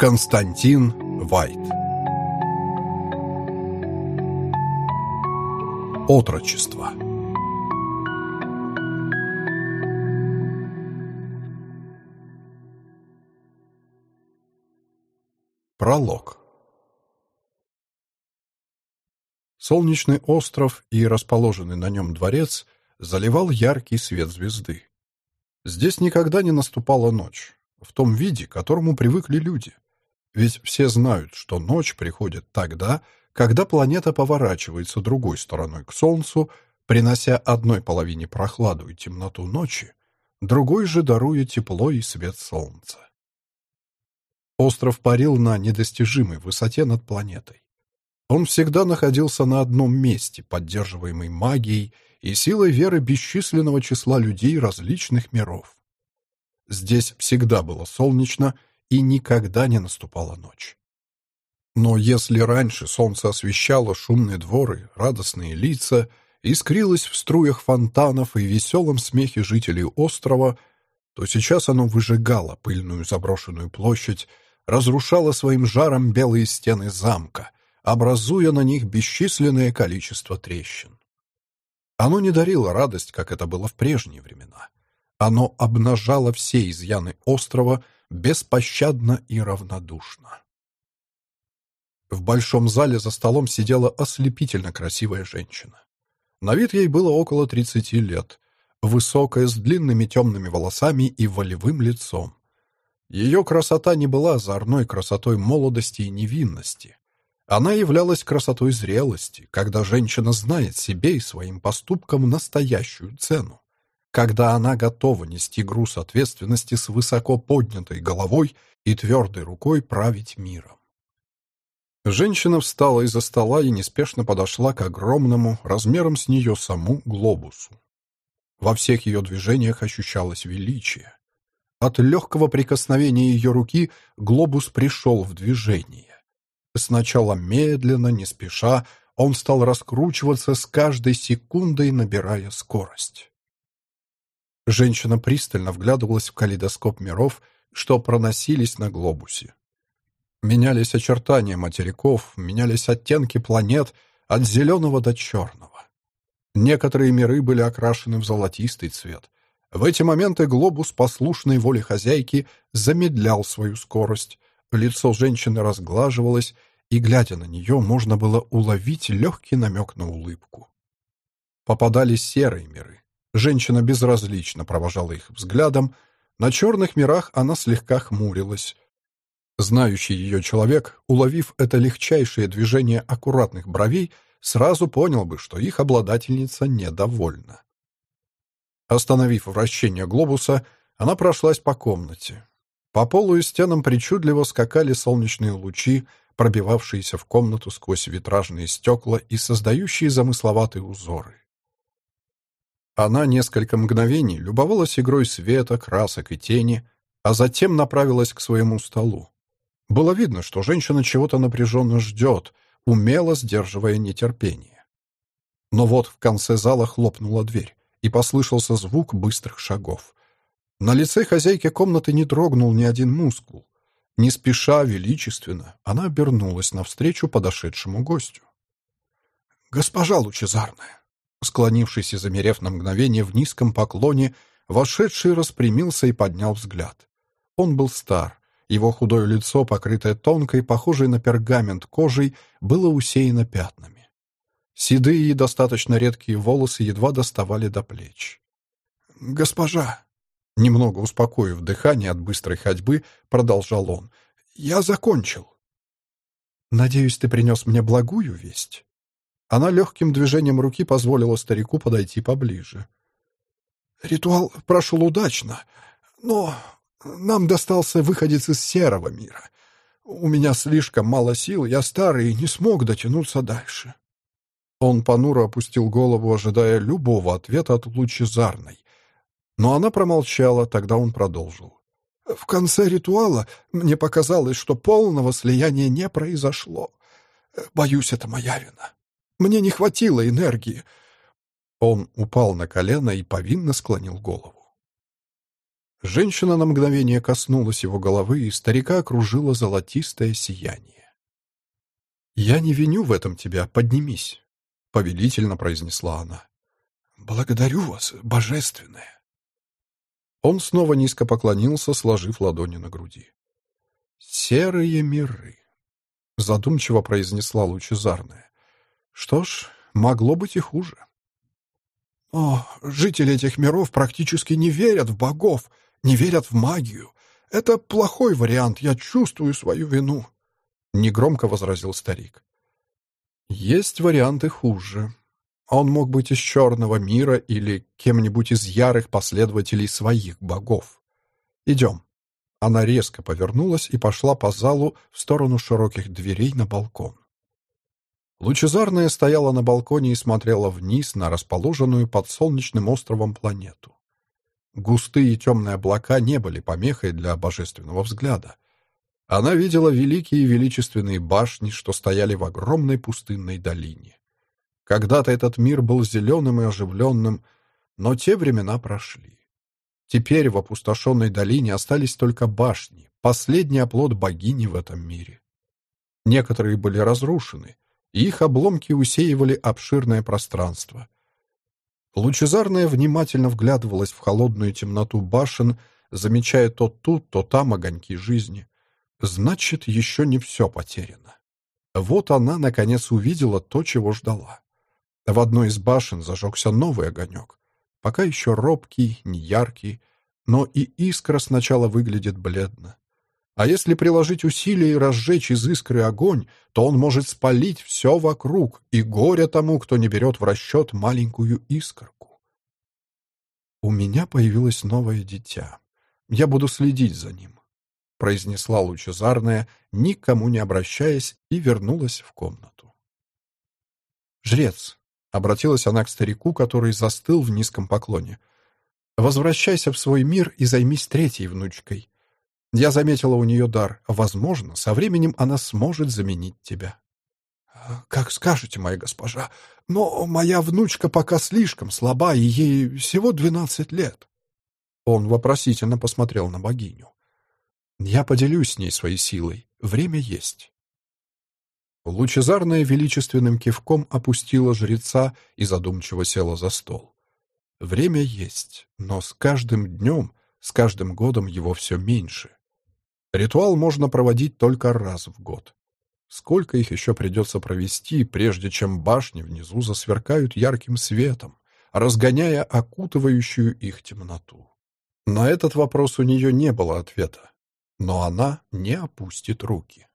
Константин Вайт Отрочество Пролог Солнечный остров и расположенный на нем дворец заливал яркий свет звезды. Здесь никогда не наступала ночь, в том виде, к которому привыкли люди. Ведь все знают, что ночь приходит тогда, когда планета поворачивается другой стороной к Солнцу, принося одной половине прохладу и темноту ночи, другой же даруя тепло и свет Солнца. Остров парил на недостижимой высоте над планетой. Он всегда находился на одном месте, поддерживаемый магией и силой веры бесчисленного числа людей различных миров. Здесь всегда было солнечно и никогда не наступала ночь. Но если раньше солнце освещало шумные дворы, радостные лица, искрилось в струях фонтанов и веселом смехе жителей острова, то сейчас оно выжигало пыльную заброшенную площадь, разрушало своим жаром белые стены замка, образуя на них бесчисленное количество трещин. Оно не дарило радость, как это было в прежние времена. Оно обнажало все изъяны острова беспощадно и равнодушно. В большом зале за столом сидела ослепительно красивая женщина. На вид ей было около тридцати лет, высокая, с длинными темными волосами и волевым лицом. Ее красота не была озорной красотой молодости и невинности. Она являлась красотой зрелости, когда женщина знает себе и своим поступкам настоящую цену когда она готова нести груз ответственности с высоко поднятой головой и твердой рукой править миром. Женщина встала из-за стола и неспешно подошла к огромному, размером с нее саму, глобусу. Во всех ее движениях ощущалось величие. От легкого прикосновения ее руки глобус пришел в движение. Сначала медленно, не спеша, он стал раскручиваться с каждой секундой, набирая скорость. Женщина пристально вглядывалась в калейдоскоп миров, что проносились на глобусе. Менялись очертания материков, менялись оттенки планет от зеленого до черного. Некоторые миры были окрашены в золотистый цвет. В эти моменты глобус, послушной воле хозяйки, замедлял свою скорость. Лицо женщины разглаживалось, и, глядя на нее, можно было уловить легкий намек на улыбку. Попадались серые миры, Женщина безразлично провожала их взглядом. На черных мирах она слегка хмурилась. Знающий ее человек, уловив это легчайшее движение аккуратных бровей, сразу понял бы, что их обладательница недовольна. Остановив вращение глобуса, она прошлась по комнате. По полу и стенам причудливо скакали солнечные лучи, пробивавшиеся в комнату сквозь витражные стекла и создающие замысловатые узоры. Она несколько мгновений любовалась игрой света, красок и тени, а затем направилась к своему столу. Было видно, что женщина чего-то напряженно ждет, умело сдерживая нетерпение. Но вот в конце зала хлопнула дверь, и послышался звук быстрых шагов. На лице хозяйки комнаты не дрогнул ни один мускул. Не спеша, величественно, она обернулась навстречу подошедшему гостю. «Госпожа Лучезарная!» Склонившись и замерев на мгновение в низком поклоне, вошедший распрямился и поднял взгляд. Он был стар. Его худое лицо, покрытое тонкой, похожей на пергамент кожей, было усеяно пятнами. Седые и достаточно редкие волосы едва доставали до плеч. «Госпожа!» Немного успокоив дыхание от быстрой ходьбы, продолжал он. «Я закончил». «Надеюсь, ты принес мне благую весть?» Она легким движением руки позволила старику подойти поближе. «Ритуал прошел удачно, но нам достался выходец из серого мира. У меня слишком мало сил, я старый и не смог дотянуться дальше». Он понуро опустил голову, ожидая любого ответа от лучезарной. Но она промолчала, тогда он продолжил. «В конце ритуала мне показалось, что полного слияния не произошло. Боюсь, это моя вина». Мне не хватило энергии. Он упал на колено и повинно склонил голову. Женщина на мгновение коснулась его головы, и старика окружило золотистое сияние. «Я не виню в этом тебя, поднимись», — повелительно произнесла она. «Благодарю вас, божественная». Он снова низко поклонился, сложив ладони на груди. «Серые миры», — задумчиво произнесла лучезарная. «Что ж, могло быть и хуже». «О, жители этих миров практически не верят в богов», не верят в магию. Это плохой вариант, я чувствую свою вину», — негромко возразил старик. «Есть варианты хуже. Он мог быть из черного мира или кем-нибудь из ярых последователей своих богов. Идем». Она резко повернулась и пошла по залу в сторону широких дверей на балкон. Лучезарная стояла на балконе и смотрела вниз на расположенную под солнечным островом планету. Густые темные облака не были помехой для божественного взгляда. Она видела великие величественные башни, что стояли в огромной пустынной долине. Когда-то этот мир был зеленым и оживленным, но те времена прошли. Теперь в опустошенной долине остались только башни, последний оплот богини в этом мире. Некоторые были разрушены, их обломки усеивали обширное пространство — Лучезарная внимательно вглядывалась в холодную темноту башен, замечая то тут, то там огоньки жизни. Значит, еще не все потеряно. Вот она, наконец, увидела то, чего ждала. В одной из башен зажегся новый огонек. Пока еще робкий, неяркий, но и искра сначала выглядит бледно. А если приложить усилия и разжечь из искры огонь, то он может спалить все вокруг, и горе тому, кто не берет в расчет маленькую искорку. «У меня появилось новое дитя. Я буду следить за ним», — произнесла лучезарная, никому не обращаясь, и вернулась в комнату. «Жрец», — обратилась она к старику, который застыл в низком поклоне, — «возвращайся в свой мир и займись третьей внучкой». Я заметила у нее дар. Возможно, со временем она сможет заменить тебя. «Как скажете, моя госпожа, но моя внучка пока слишком слаба, и ей всего двенадцать лет». Он вопросительно посмотрел на богиню. «Я поделюсь с ней своей силой. Время есть». Лучезарная величественным кивком опустила жреца и задумчиво села за стол. Время есть, но с каждым днем, с каждым годом его все меньше. Ритуал можно проводить только раз в год. Сколько их еще придется провести, прежде чем башни внизу засверкают ярким светом, разгоняя окутывающую их темноту? На этот вопрос у нее не было ответа, но она не опустит руки.